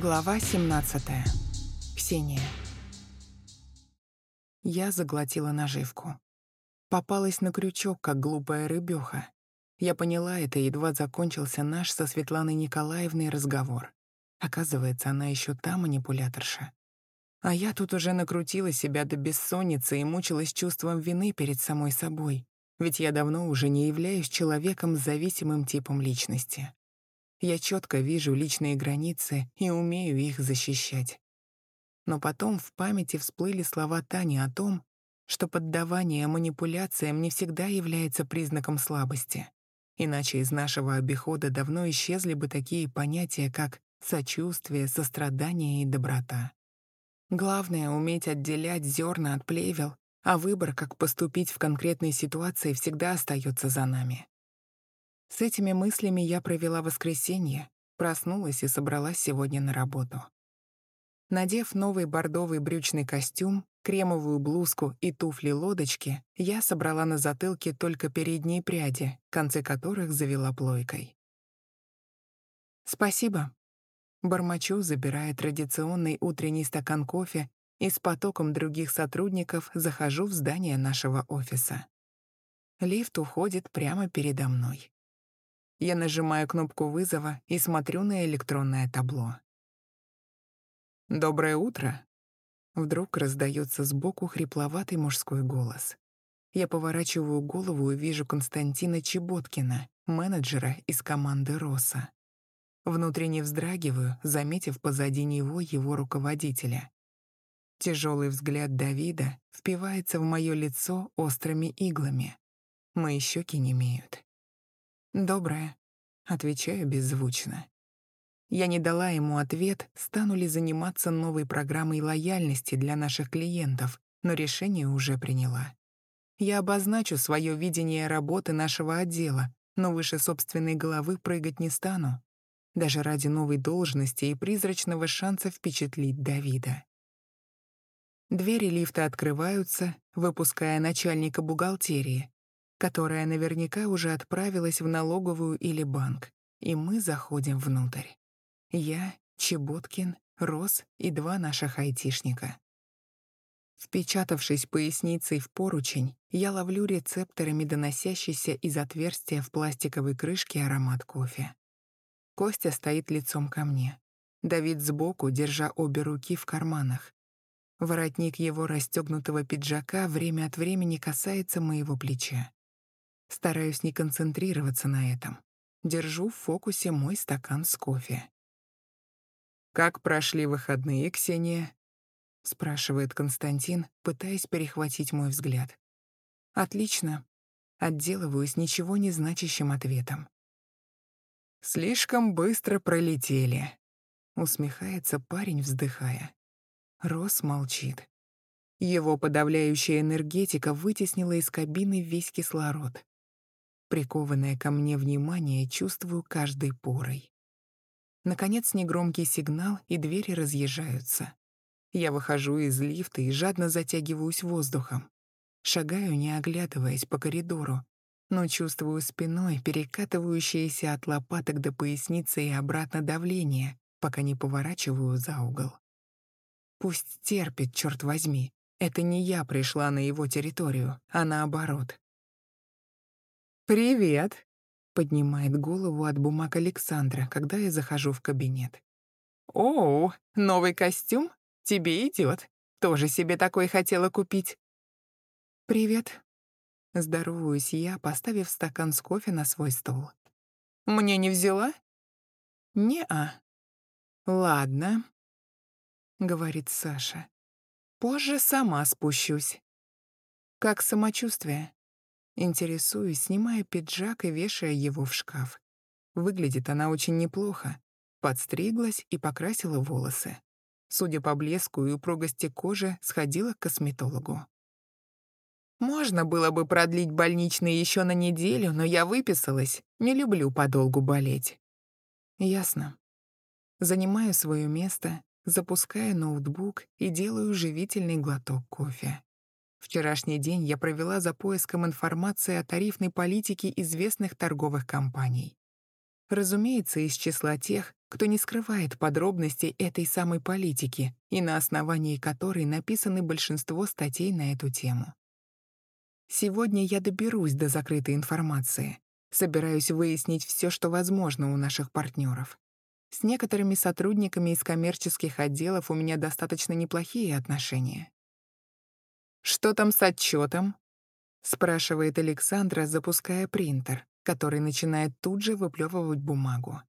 Глава 17. Ксения. Я заглотила наживку. Попалась на крючок, как глупая рыбёха. Я поняла это, едва закончился наш со Светланой Николаевной разговор. Оказывается, она еще та манипуляторша. А я тут уже накрутила себя до бессонницы и мучилась чувством вины перед самой собой, ведь я давно уже не являюсь человеком с зависимым типом личности. Я четко вижу личные границы и умею их защищать. Но потом в памяти всплыли слова Тани о том, что поддавание манипуляциям не всегда является признаком слабости. Иначе из нашего обихода давно исчезли бы такие понятия, как сочувствие, сострадание и доброта. Главное — уметь отделять зерна от плевел, а выбор, как поступить в конкретной ситуации, всегда остается за нами. С этими мыслями я провела воскресенье, проснулась и собралась сегодня на работу. Надев новый бордовый брючный костюм, кремовую блузку и туфли-лодочки, я собрала на затылке только передние пряди, концы которых завела плойкой. «Спасибо», — бормочу, забирая традиционный утренний стакан кофе и с потоком других сотрудников захожу в здание нашего офиса. Лифт уходит прямо передо мной. Я нажимаю кнопку вызова и смотрю на электронное табло. «Доброе утро!» Вдруг раздается сбоку хрипловатый мужской голос. Я поворачиваю голову и вижу Константина Чеботкина, менеджера из команды «Роса». Внутренне вздрагиваю, заметив позади него его руководителя. Тяжелый взгляд Давида впивается в мое лицо острыми иглами. Мои щеки немеют. «Доброе», — отвечаю беззвучно. Я не дала ему ответ, стану ли заниматься новой программой лояльности для наших клиентов, но решение уже приняла. Я обозначу свое видение работы нашего отдела, но выше собственной головы прыгать не стану, даже ради новой должности и призрачного шанса впечатлить Давида. Двери лифта открываются, выпуская начальника бухгалтерии, которая наверняка уже отправилась в налоговую или банк, и мы заходим внутрь. Я, Чеботкин, Рос и два наших айтишника. Впечатавшись поясницей в поручень, я ловлю рецепторами доносящийся из отверстия в пластиковой крышке аромат кофе. Костя стоит лицом ко мне. Давид сбоку, держа обе руки в карманах. Воротник его расстегнутого пиджака время от времени касается моего плеча. Стараюсь не концентрироваться на этом. Держу в фокусе мой стакан с кофе. «Как прошли выходные, Ксения?» — спрашивает Константин, пытаясь перехватить мой взгляд. «Отлично». Отделываюсь ничего не значащим ответом. «Слишком быстро пролетели», — усмехается парень, вздыхая. Рос молчит. Его подавляющая энергетика вытеснила из кабины весь кислород. Прикованное ко мне внимание чувствую каждой порой. Наконец негромкий сигнал, и двери разъезжаются. Я выхожу из лифта и жадно затягиваюсь воздухом. Шагаю, не оглядываясь по коридору, но чувствую спиной перекатывающееся от лопаток до поясницы и обратно давление, пока не поворачиваю за угол. Пусть терпит, черт возьми. Это не я пришла на его территорию, а наоборот. «Привет!» — поднимает голову от бумаг Александра, когда я захожу в кабинет. «О, новый костюм? Тебе идет. Тоже себе такой хотела купить». «Привет». Здороваюсь я, поставив стакан с кофе на свой стол. «Мне не взяла?» «Не-а». «Ладно», — говорит Саша. «Позже сама спущусь». «Как самочувствие?» Интересуюсь, снимая пиджак и вешая его в шкаф. Выглядит она очень неплохо. Подстриглась и покрасила волосы. Судя по блеску и упругости кожи, сходила к косметологу. Можно было бы продлить больничный еще на неделю, но я выписалась. Не люблю подолгу болеть. Ясно. Занимаю свое место, запускаю ноутбук и делаю живительный глоток кофе. Вчерашний день я провела за поиском информации о тарифной политике известных торговых компаний. Разумеется, из числа тех, кто не скрывает подробностей этой самой политики и на основании которой написаны большинство статей на эту тему. Сегодня я доберусь до закрытой информации. Собираюсь выяснить все, что возможно у наших партнеров. С некоторыми сотрудниками из коммерческих отделов у меня достаточно неплохие отношения. «Что там с отчетом? спрашивает Александра, запуская принтер, который начинает тут же выплевывать бумагу.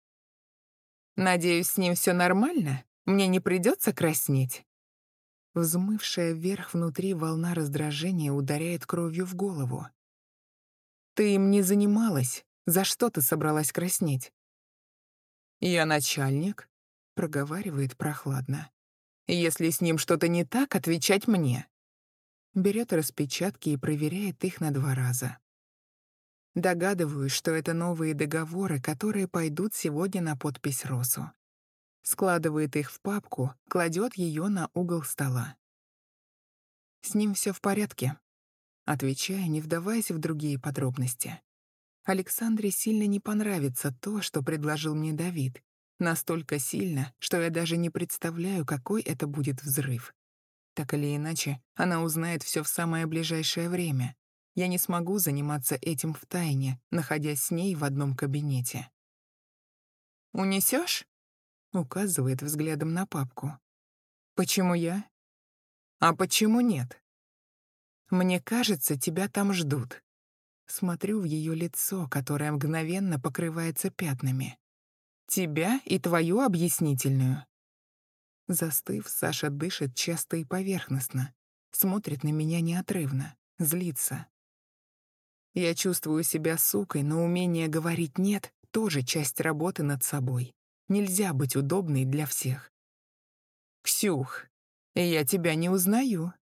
«Надеюсь, с ним все нормально? Мне не придется краснеть?» Взмывшая вверх внутри волна раздражения ударяет кровью в голову. «Ты им не занималась. За что ты собралась краснеть?» «Я начальник», — проговаривает прохладно. «Если с ним что-то не так, отвечать мне берет распечатки и проверяет их на два раза. Догадываюсь, что это новые договоры, которые пойдут сегодня на подпись Росу. Складывает их в папку, кладет ее на угол стола. С ним все в порядке, отвечая, не вдаваясь в другие подробности. Александре сильно не понравится то, что предложил мне Давид. Настолько сильно, что я даже не представляю, какой это будет взрыв. Так или иначе, она узнает все в самое ближайшее время. Я не смогу заниматься этим в тайне, находясь с ней в одном кабинете. Унесешь? указывает взглядом на папку. «Почему я?» «А почему нет?» «Мне кажется, тебя там ждут». Смотрю в ее лицо, которое мгновенно покрывается пятнами. «Тебя и твою объяснительную». Застыв, Саша дышит часто и поверхностно, смотрит на меня неотрывно, злится. Я чувствую себя сукой, но умение говорить «нет» — тоже часть работы над собой. Нельзя быть удобной для всех. «Ксюх, я тебя не узнаю.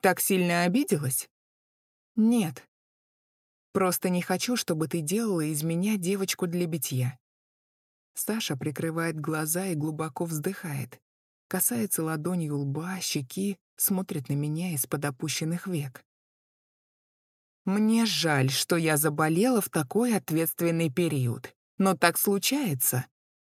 Так сильно обиделась?» «Нет. Просто не хочу, чтобы ты делала из меня девочку для битья». Саша прикрывает глаза и глубоко вздыхает касается ладонью лба, щеки, смотрит на меня из-под опущенных век. Мне жаль, что я заболела в такой ответственный период. Но так случается.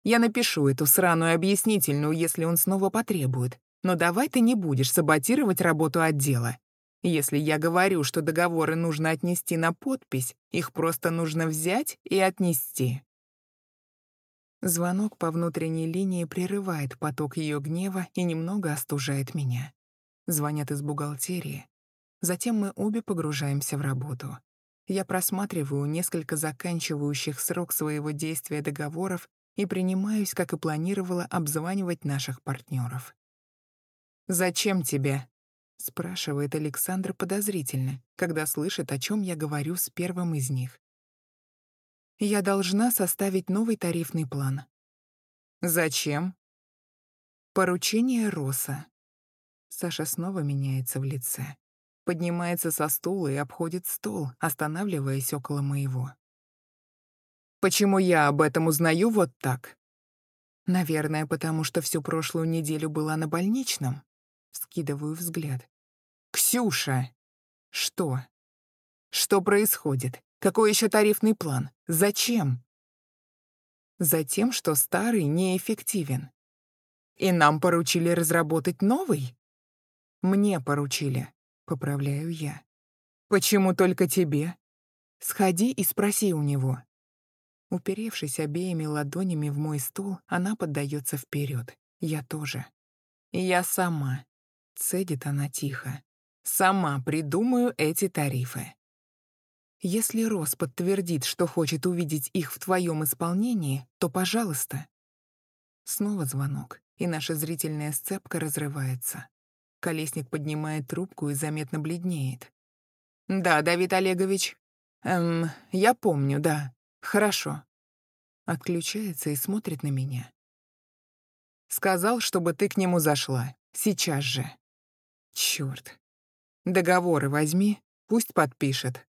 Я напишу эту сраную объяснительную, если он снова потребует. Но давай ты не будешь саботировать работу отдела. Если я говорю, что договоры нужно отнести на подпись, их просто нужно взять и отнести. Звонок по внутренней линии прерывает поток ее гнева и немного остужает меня. Звонят из бухгалтерии. Затем мы обе погружаемся в работу. Я просматриваю несколько заканчивающих срок своего действия договоров и принимаюсь, как и планировала, обзванивать наших партнеров. «Зачем тебе?» — спрашивает Александр подозрительно, когда слышит, о чем я говорю с первым из них. Я должна составить новый тарифный план. Зачем? Поручение Роса. Саша снова меняется в лице. Поднимается со стула и обходит стол, останавливаясь около моего. Почему я об этом узнаю вот так? Наверное, потому что всю прошлую неделю была на больничном. Скидываю взгляд. Ксюша! Что? Что происходит? Какой еще тарифный план? Зачем? Затем, что старый неэффективен. И нам поручили разработать новый? Мне поручили, поправляю я. Почему только тебе? Сходи и спроси у него. Уперевшись обеими ладонями в мой стул, она поддается вперед. Я тоже. Я сама. Цедит она тихо. Сама придумаю эти тарифы. Если Рос подтвердит, что хочет увидеть их в твоем исполнении, то пожалуйста. Снова звонок, и наша зрительная сцепка разрывается. Колесник поднимает трубку и заметно бледнеет. «Да, Давид Олегович. Эм, я помню, да. Хорошо». Отключается и смотрит на меня. «Сказал, чтобы ты к нему зашла. Сейчас же». Чёрт. Договоры возьми, пусть подпишет.